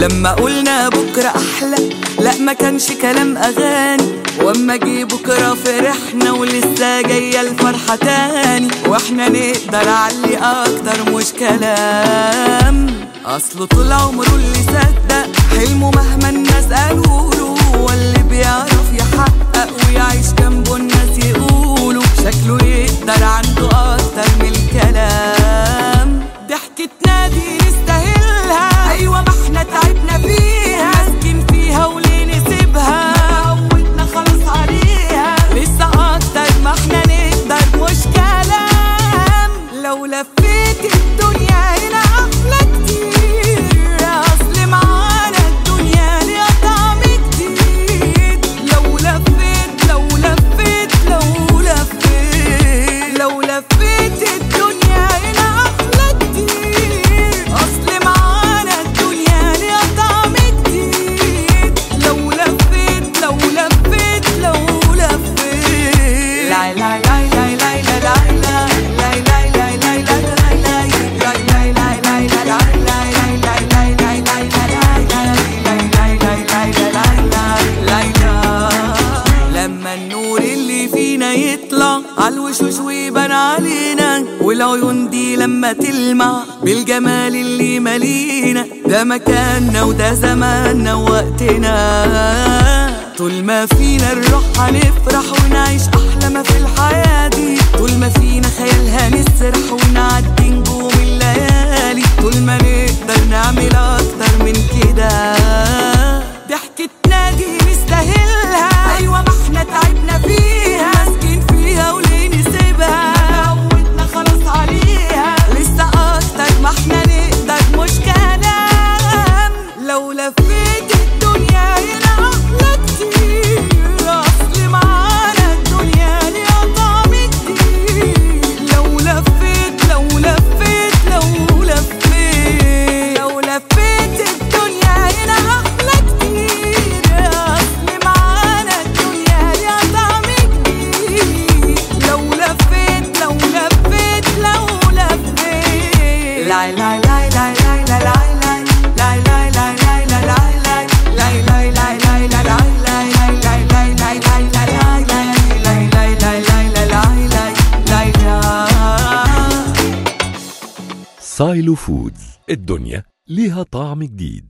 لما قلنا بكرة أحلى لا ما كانش كلام أغاني. وأما جه بكرة فرحنا ولسه جاية الفرحة تاني. وإحنا نقدر علي أكتر مش كلام. أصله طول عمره اللي صدق حلمه مهما الناس قالوله هو اللي بيعرف الدنيا إلى النور اللي فينا يطلع عالوشوش ويبان علينا. والعيون دي لما تلمع بالجمال اللي مالينا ده مكاننا وده زماننا ووقتنا. طول ما فينا الروح هنفرح ونعيش أحلى ما في الحياة دي. طول ما فينا خيال هنسرح ونعدي نجوم الليالي. طول ما نقدر نعمل أكتر من كده. سايلو فودز الدنيا ليها طعم جديد.